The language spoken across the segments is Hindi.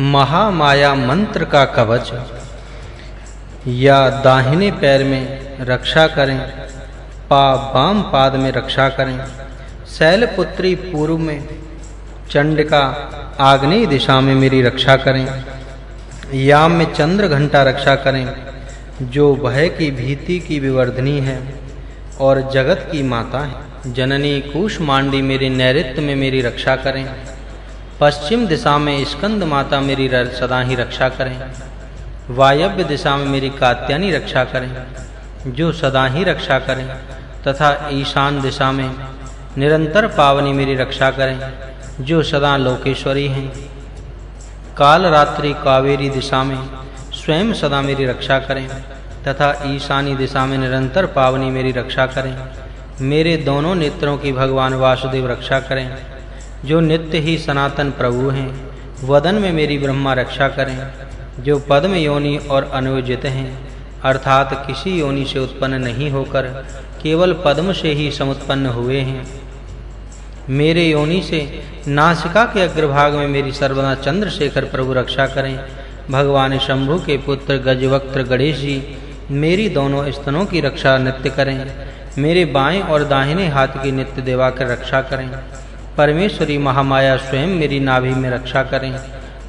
महामाया मंत्र का कवच। या दाहिने पैर में रक्षा करें, पा बाम पाद में रक्षा करें। शैलपुत्री पूर्व में चंडिका आग्नेय दिशा में मेरी रक्षा करें। याम में चंद्र घंटा रक्षा करें, जो भय की भीति की विवर्धनी है और जगत की माता है। जननी कुष्मांडी मेरे नैऋत्य में मेरी रक्षा करें। पश्चिम दिशा में स्कंद माता मेरी सदा ही रक्षा करें। वायव्य दिशा में मेरी कात्यानी रक्षा करें, जो सदा ही रक्षा करें, तथा ईशान दिशा में निरंतर पावनी मेरी रक्षा करें, जो सदा लोकेश्वरी हैं। काल रात्रि कावेरी दिशा में स्वयं सदा मेरी रक्षा करें, तथा ईशानी दिशा में निरंतर पावनी मेरी रक्षा करें। मेरे दोनों नेत्रों की भगवान वासुदेव रक्षा करें। जो नित्य ही सनातन प्रभु हैं, वदन में मेरी ब्रह्मा रक्षा करें, जो पद्म योनि और अनुयोजित हैं, अर्थात किसी योनि से उत्पन्न नहीं होकर केवल पद्म से ही समुत्पन्न हुए हैं। मेरे योनि से नासिका के अग्रभाग में मेरी सर्वदा चंद्रशेखर प्रभु रक्षा करें, भगवान शंभु के पुत्र गजवक्त्र गणेश जी मेरी दोनों स्तनों की रक्षा नित्य करें, मेरे बाएँ और दाहिने हाथ की नित्य देवा कर रक्षा करें। परमेश्वरी महामाया स्वयं मेरी नाभि में रक्षा करें।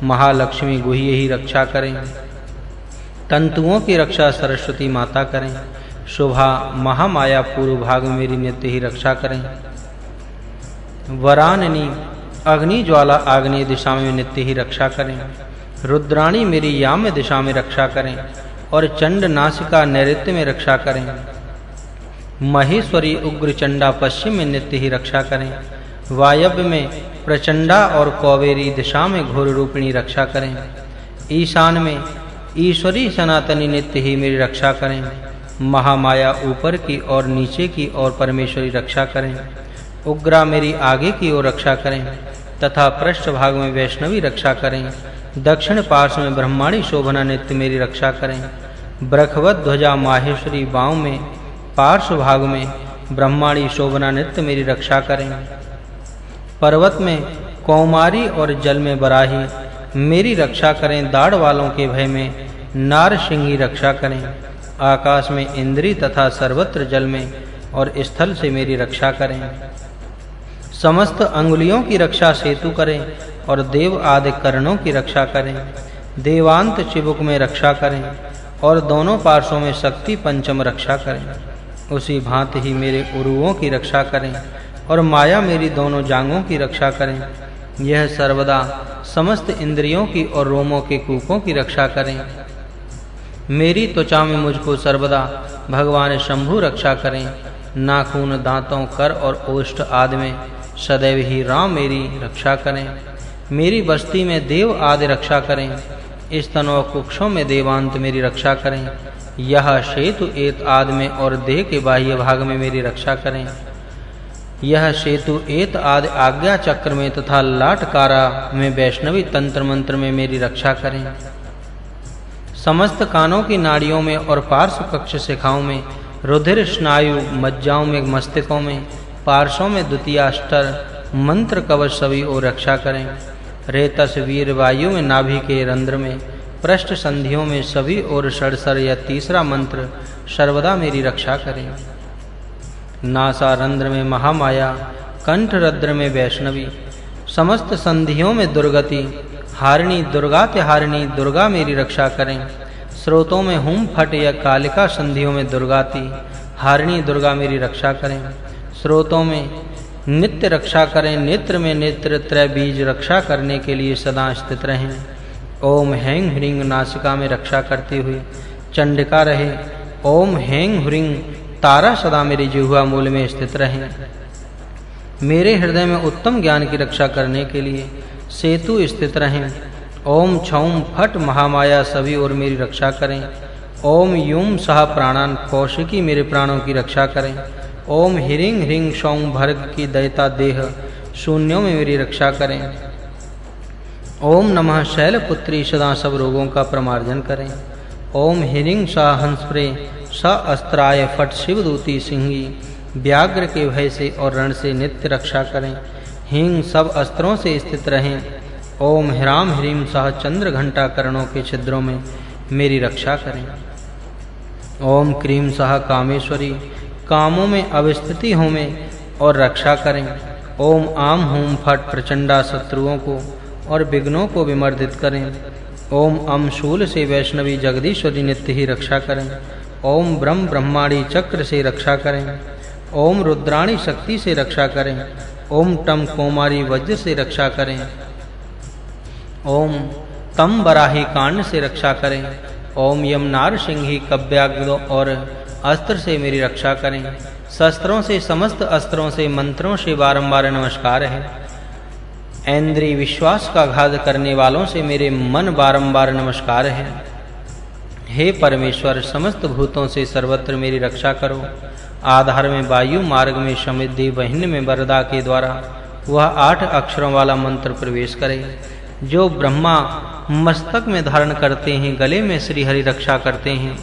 महालक्ष्मी गुह्य ही रक्षा करें। तंतुओं की रक्षा सरस्वती माता करें। शोभा महामाया पूर्व भाग मेरी नित्य ही रक्षा करें। वराननी अग्नि ज्वाला आग्नेय दिशा में नित्य ही रक्षा करें। रुद्राणी मेरी याम दिशा में रक्षा करें और चंड नासिका नैऋत्य में रक्षा करें। महेश्वरी उग्र चंडा पश्चिम में नित्य ही रक्षा करें। वायव्य में प्रचंडा और कौवेरी दिशा में घोर रूपिणी रक्षा करें। ईशान में ईश्वरी सनातनी नित्य ही मेरी रक्षा करें। महामाया ऊपर की और नीचे की और परमेश्वरी रक्षा करें। उग्रा मेरी आगे की ओर रक्षा करें तथा पृष्ठ भाग में वैष्णवी रक्षा करें। दक्षिण पार्श्व में ब्रह्माणी शोभना नित्य मेरी रक्षा करें। ब्रखवत ध्वजा माहेश्वरी बाव में पार्श्व भाग में ब्रह्माणी शोभना नित्य मेरी रक्षा करें। पर्वत में, कौमारी और जल में बराही, मेरी रक्षा करें दाढ़ वालों के भय में, नार सिंही रक्षा करें। आकाश में इंद्री तथा सर्वत्र जल में और स्थल से मेरी रक्षा करें। समस्त अंगुलियों की रक्षा सेतु करें और देव आदि करणों की रक्षा करें। देवांत चिबुक में रक्षा करें और दोनों पार्श्वों में शक्ति पंचम रक्षा करें। उसी भांति ही मेरे उरुओं की रक्षा करें। और माया मेरी दोनों जांगों की रक्षा करें। यह सर्वदा समस्त इंद्रियों की और रोमों के कूपों की रक्षा करें। मेरी त्वचा में मुझको सर्वदा भगवान शंभु रक्षा करें। नाखून दांतों, कर और ओष्ठ आदि में सदैव ही राम मेरी रक्षा करें। मेरी बस्ती में देव आदि रक्षा करें। इस स्तनों कुक्षों में देवांत मेरी रक्षा करें। यह सेतु, एत आदि में और देह के बाह्य भाग में मेरी रक्षा करें। यह सेतु एत आदि आज्ञा चक्र में तथा लाटकारा में वैष्णवी तंत्र मंत्र में मेरी रक्षा करें। समस्त कानों की नाड़ियों में और पार्श्व कक्ष शिखाओं में, रुधिर स्नायु मज्जाओं में मस्तिष्कों में, पार्श्वों में द्वितीय द्वितीयाष्टर मंत्र कवच सभी और रक्षा करें। रेतस वीर वायु में नाभि के रंध्र में, पृष्ठ संधियों में सभी और षडसर या तीसरा मंत्र सर्वदा मेरी रक्षा करें। नासा रंध्र में महामाया कंठ रद्र में वैष्णवी, समस्त संधियों में दुर्गति, हारिणी दुर्गा हारिणी दुर्गा मेरी रक्षा करें। स्रोतों में हुम फट या कालिका संधियों में दुर्गाति, हारिणी दुर्गा मेरी रक्षा करें। स्रोतों में नित्य रक्षा करें, नेत्र में नेत्र, त्रय बीज रक्षा करने के लिए सदा स्थित रहें। ओम हैंग ह्रींग नासिका में रक्षा करते हुए चंडिका रहे, ओम हैंग ह्रींग तारा सदा मेरे जिह्वा मूल में स्थित रहें। मेरे हृदय में उत्तम ज्ञान की रक्षा करने के लिए सेतु स्थित रहें। ओम छौम फट महामाया सभी और मेरी रक्षा करें। ओम युम सह प्राणान कौशिकी मेरे प्राणों की रक्षा करें। ओम हिरिंग ह्रिंग शौम भर्ग की दयता देह शून्यों में मेरी रक्षा करें। ओम नमः शैलपुत्री सदा सब रोगों का प्रमार्जन करें। ओम हिरिंग सा हंसप्रे स अस्त्राय फट शिवदूती सिंही, व्याघ्र के भय से और रण से नित्य रक्षा करें। हिंग सब अस्त्रों से स्थित रहें। ओम ह्राम ह्रीम सह चंद्र घंटा करणों के छिद्रों में मेरी रक्षा करें। ओम क्रीम सह कामेश्वरी, कामों में अवस्थिति हो में और रक्षा करें। ओम आम हूम फट प्रचंडा शत्रुओं को और विघ्नों को विमर्दित करें। ओम अम शूल से वैष्णवी जगदीश्वरी नित्य ही रक्षा करें। ओम ब्रह्म ब्रह्माणी चक्र से रक्षा करें। ओम रुद्राणी शक्ति से रक्षा करें। ओम टम कोमारी वज्र से रक्षा करें। ओम तम बराही कांड से रक्षा करें। ओम यम नार सिंही कव्याग्र और अस्त्र से मेरी रक्षा करें। शस्त्रों से, समस्त अस्त्रों से, मंत्रों से बारंबार नमस्कार है। ऐन्द्री विश्वास का घात करने वालों से मेरे मन बारंबार नमस्कार है। हे परमेश्वर, समस्त भूतों से सर्वत्र मेरी रक्षा करो। आधार में वायु मार्ग में समिद्धि वहिन में वरदा के द्वारा वह आठ अक्षरों वाला मंत्र प्रवेश करे। जो ब्रह्मा मस्तक में धारण करते हैं, गले में श्री हरि रक्षा करते हैं,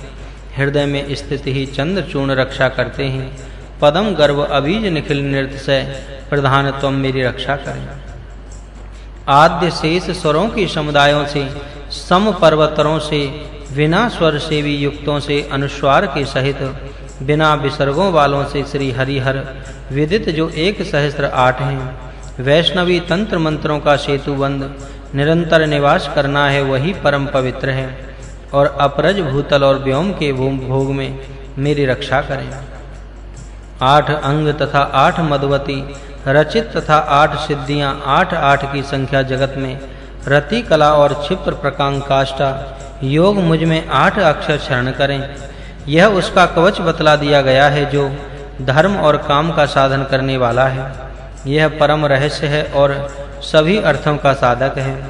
हृदय में स्थित ही चंद्र चूर्ण रक्षा करते हैं, पदम गर्भ अबीज निखिल से प्रधान तुम मेरी रक्षा करें। आद्य शेष स्वरों के समुदायों से सम पर्वतरों से बिना स्वर सेवी युक्तों से अनुस्वार के सहित, बिना विसर्गों वालों से श्री हरिहर विदित जो एक सहस्त्र आठ हैं, वैष्णवी तंत्र मंत्रों का सेतु बंद निरंतर निवास करना है वही परम पवित्र है, और अपरज भूतल और व्योम के भोग में मेरी रक्षा करें। आठ अंग तथा आठ मधुवती रचित तथा आठ सिद्धियाँ आठ आठ की संख्या जगत में रति कला और क्षिप्र प्रकांग योग मुझमें आठ अक्षर शरण करें। यह उसका कवच बतला दिया गया है जो धर्म और काम का साधन करने वाला है। यह परम रहस्य है और सभी अर्थों का साधक है।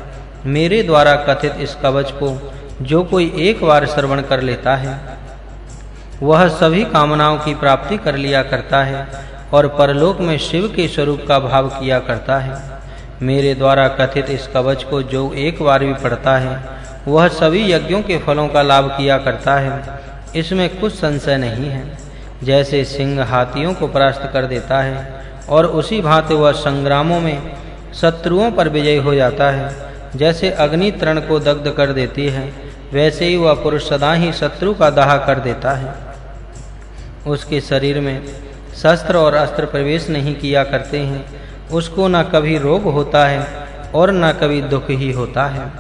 मेरे द्वारा कथित इस कवच को जो कोई एक बार श्रवण कर लेता है, वह सभी कामनाओं की प्राप्ति कर लिया करता है और परलोक में शिव के स्वरूप का भाव किया करता है। मेरे द्वारा कथित इस कवच को जो एक बार भी पढ़ता है, वह सभी यज्ञों के फलों का लाभ किया करता है। इसमें कुछ संशय नहीं है। जैसे सिंह हाथियों को परास्त कर देता है, और उसी भांति वह संग्रामों में शत्रुओं पर विजय हो जाता है। जैसे अग्नि तृण को दग्ध कर देती है, वैसे ही वह पुरुष सदा ही शत्रु का दाह कर देता है। उसके शरीर में शस्त्र और अस्त्र प्रवेश नहीं किया करते हैं उसको न कभी रोग होता है और न कभी दुख ही होता है।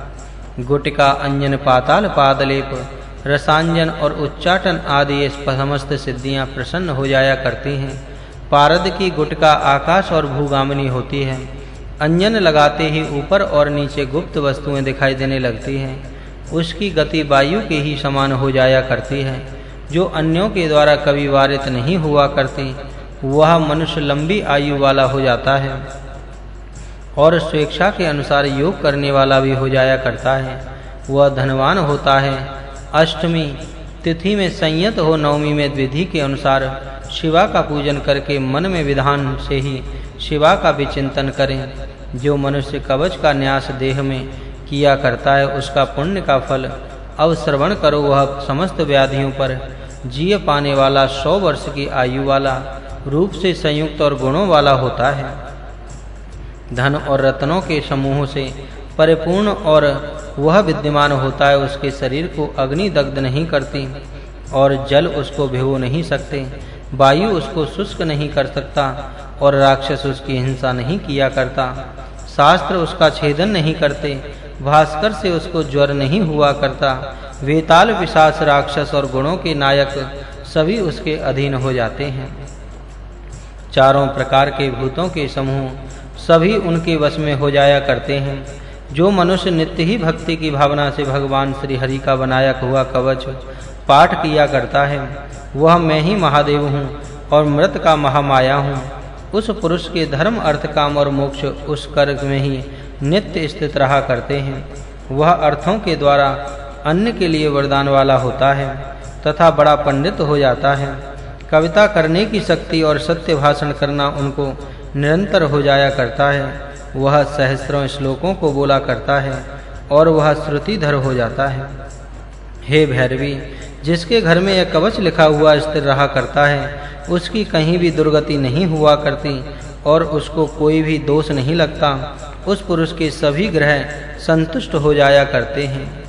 गुटिका, अंजन, पाताल, पादलेप, रसांजन और उच्चाटन आदि ये समस्त सिद्धियाँ प्रसन्न हो जाया करती हैं। पारद की गुटका आकाश और भूगामिनी होती है। अंजन लगाते ही ऊपर और नीचे गुप्त वस्तुएँ दिखाई देने लगती हैं। उसकी गति वायु के ही समान हो जाया करती है, जो अन्यों के द्वारा कभी वारित नहीं हुआ करती। वह मनुष्य लंबी आयु वाला हो जाता है और स्वेच्छा के अनुसार योग करने वाला भी हो जाया करता है। वह धनवान होता है। अष्टमी तिथि में संयत हो नवमी में विधि के अनुसार शिवा का पूजन करके मन में विधान से ही शिवा का भी चिंतन करें। जो मनुष्य कवच का न्यास देह में किया करता है, उसका पुण्य का फल अब श्रवण करो। वह समस्त व्याधियों पर जिय पाने वाला सौ वर्ष की आयु वाला रूप से संयुक्त और गुणों वाला होता है। धन और रत्नों के समूह से परिपूर्ण और वह विद्यमान होता है, उसके शरीर को अग्नि दग्ध नहीं करती और जल उसको भिगो नहीं सकते, वायु उसको शुष्क नहीं कर सकता और राक्षस उसकी हिंसा नहीं किया करता, शास्त्र उसका छेदन नहीं करते, भास्कर से उसको ज्वर नहीं हुआ करता, वेताल विशास राक्षस और गुणों के नायक सभी उसके अधीन हो जाते हैं। चारों प्रकार के भूतों के समूह सभी उनके वश में हो जाया करते हैं। जो मनुष्य नित्य ही भक्ति की भावना से भगवान श्री हरि का बनाया हुआ कवच पाठ किया करता है, वह मैं ही महादेव हूँ और मृत का महामाया हूँ। उस पुरुष के धर्म, अर्थ, काम और मोक्ष उस कर्ग में ही नित्य स्थित रहा करते हैं। वह अर्थों के द्वारा अन्य के लिए वरदान वाला होता है तथा बड़ा पंडित हो जाता है। कविता करने की शक्ति और सत्य भाषण करना उनको निरंतर हो जाया करता है। वह सहस्त्रों श्लोकों को बोला करता है और वह श्रुतिधर हो जाता है। हे भैरवी, जिसके घर में यह कवच लिखा हुआ स्थिर रहा करता है, उसकी कहीं भी दुर्गति नहीं हुआ करती और उसको कोई भी दोष नहीं लगता। उस पुरुष के सभी ग्रह संतुष्ट हो जाया करते हैं।